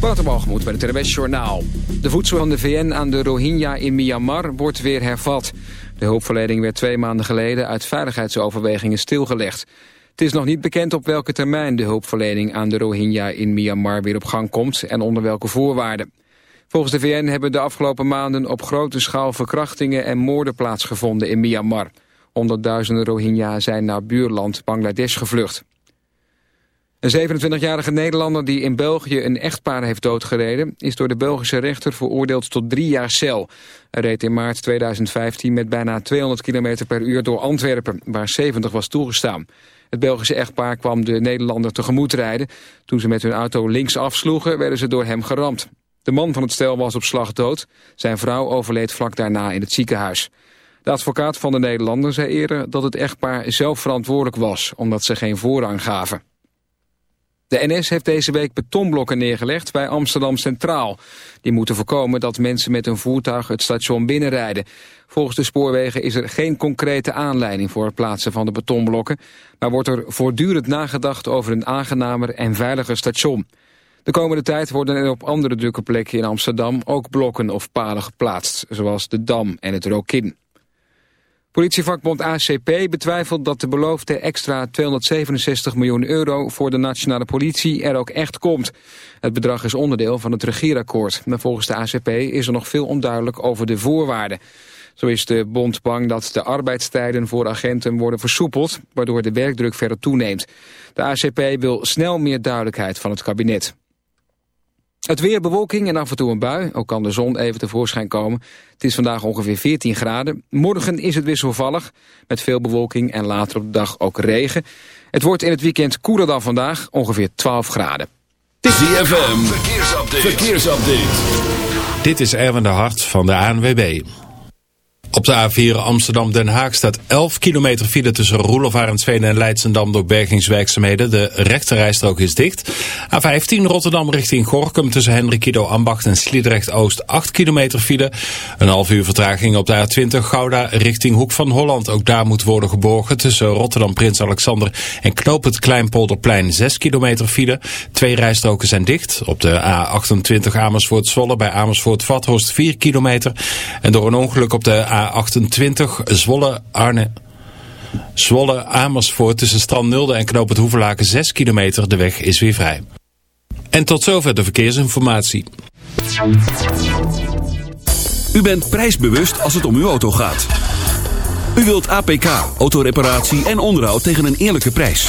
Waterbalgemoed bij het RWS Journaal. De voedsel van de VN aan de Rohingya in Myanmar wordt weer hervat. De hulpverlening werd twee maanden geleden uit veiligheidsoverwegingen stilgelegd. Het is nog niet bekend op welke termijn de hulpverlening aan de Rohingya in Myanmar weer op gang komt en onder welke voorwaarden. Volgens de VN hebben de afgelopen maanden op grote schaal verkrachtingen en moorden plaatsgevonden in Myanmar. Honderdduizenden Rohingya zijn naar buurland Bangladesh gevlucht. Een 27-jarige Nederlander die in België een echtpaar heeft doodgereden... is door de Belgische rechter veroordeeld tot drie jaar cel. Hij reed in maart 2015 met bijna 200 km per uur door Antwerpen... waar 70 was toegestaan. Het Belgische echtpaar kwam de Nederlander tegemoet rijden. Toen ze met hun auto links afsloegen, werden ze door hem geramd. De man van het stel was op slag dood. Zijn vrouw overleed vlak daarna in het ziekenhuis. De advocaat van de Nederlander zei eerder dat het echtpaar zelf verantwoordelijk was... omdat ze geen voorrang gaven. De NS heeft deze week betonblokken neergelegd bij Amsterdam Centraal. Die moeten voorkomen dat mensen met een voertuig het station binnenrijden. Volgens de spoorwegen is er geen concrete aanleiding voor het plaatsen van de betonblokken... maar wordt er voortdurend nagedacht over een aangenamer en veiliger station. De komende tijd worden er op andere drukke plekken in Amsterdam ook blokken of palen geplaatst, zoals de Dam en het Rokin. Politievakbond ACP betwijfelt dat de beloofde extra 267 miljoen euro voor de nationale politie er ook echt komt. Het bedrag is onderdeel van het regeerakkoord. Maar volgens de ACP is er nog veel onduidelijk over de voorwaarden. Zo is de bond bang dat de arbeidstijden voor agenten worden versoepeld, waardoor de werkdruk verder toeneemt. De ACP wil snel meer duidelijkheid van het kabinet. Het weer, bewolking en af en toe een bui. Ook kan de zon even tevoorschijn komen. Het is vandaag ongeveer 14 graden. Morgen is het wisselvallig, met veel bewolking en later op de dag ook regen. Het wordt in het weekend koeler dan vandaag, ongeveer 12 graden. ZFM, verkeersupdate. verkeersupdate. Dit is Erwin de Hart van de ANWB. Op de A4 Amsterdam-Den Haag staat 11 kilometer file tussen Roelof en Leidsendam door bergingswerkzaamheden. De rechterrijstrook is dicht. A15 Rotterdam richting Gorkum tussen Hendrikido Ambacht en Sliedrecht-Oost 8 kilometer file. Een half uur vertraging op de A20 Gouda richting Hoek van Holland. Ook daar moet worden geborgen tussen Rotterdam Prins Alexander en Knoop het Kleinpolderplein 6 kilometer file. Twee rijstroken zijn dicht. Op de A28 Amersfoort-Zwolle bij Amersfoort-Vathorst 4 kilometer. En door een ongeluk op de A28 Zwolle Arne. Zwolle Amersfoort tussen Strand Nulde en Knoop het Hoevelaken 6 kilometer. De weg is weer vrij. En tot zover de verkeersinformatie. U bent prijsbewust als het om uw auto gaat. U wilt APK, autoreparatie en onderhoud tegen een eerlijke prijs.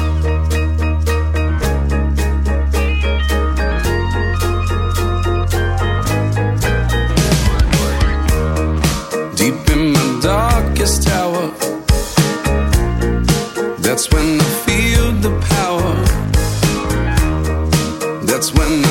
That's when I feel the power. That's when I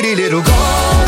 pretty little girl.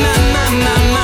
My, my, my, my,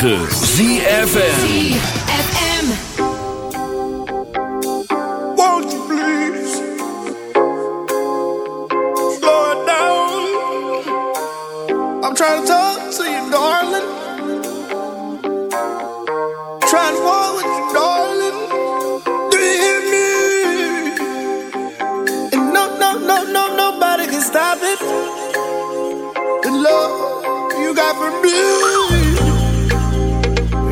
106.9 ZFM. Won't you please slow it down? I'm trying to talk to you, darling. Trying to walk with you, darling. Do you hear me? And no, no, no, no, nobody can stop it. The love you got for me.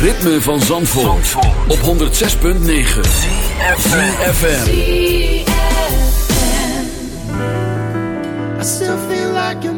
ritme van Zandvoort, op 106.9 CFFM I still feel like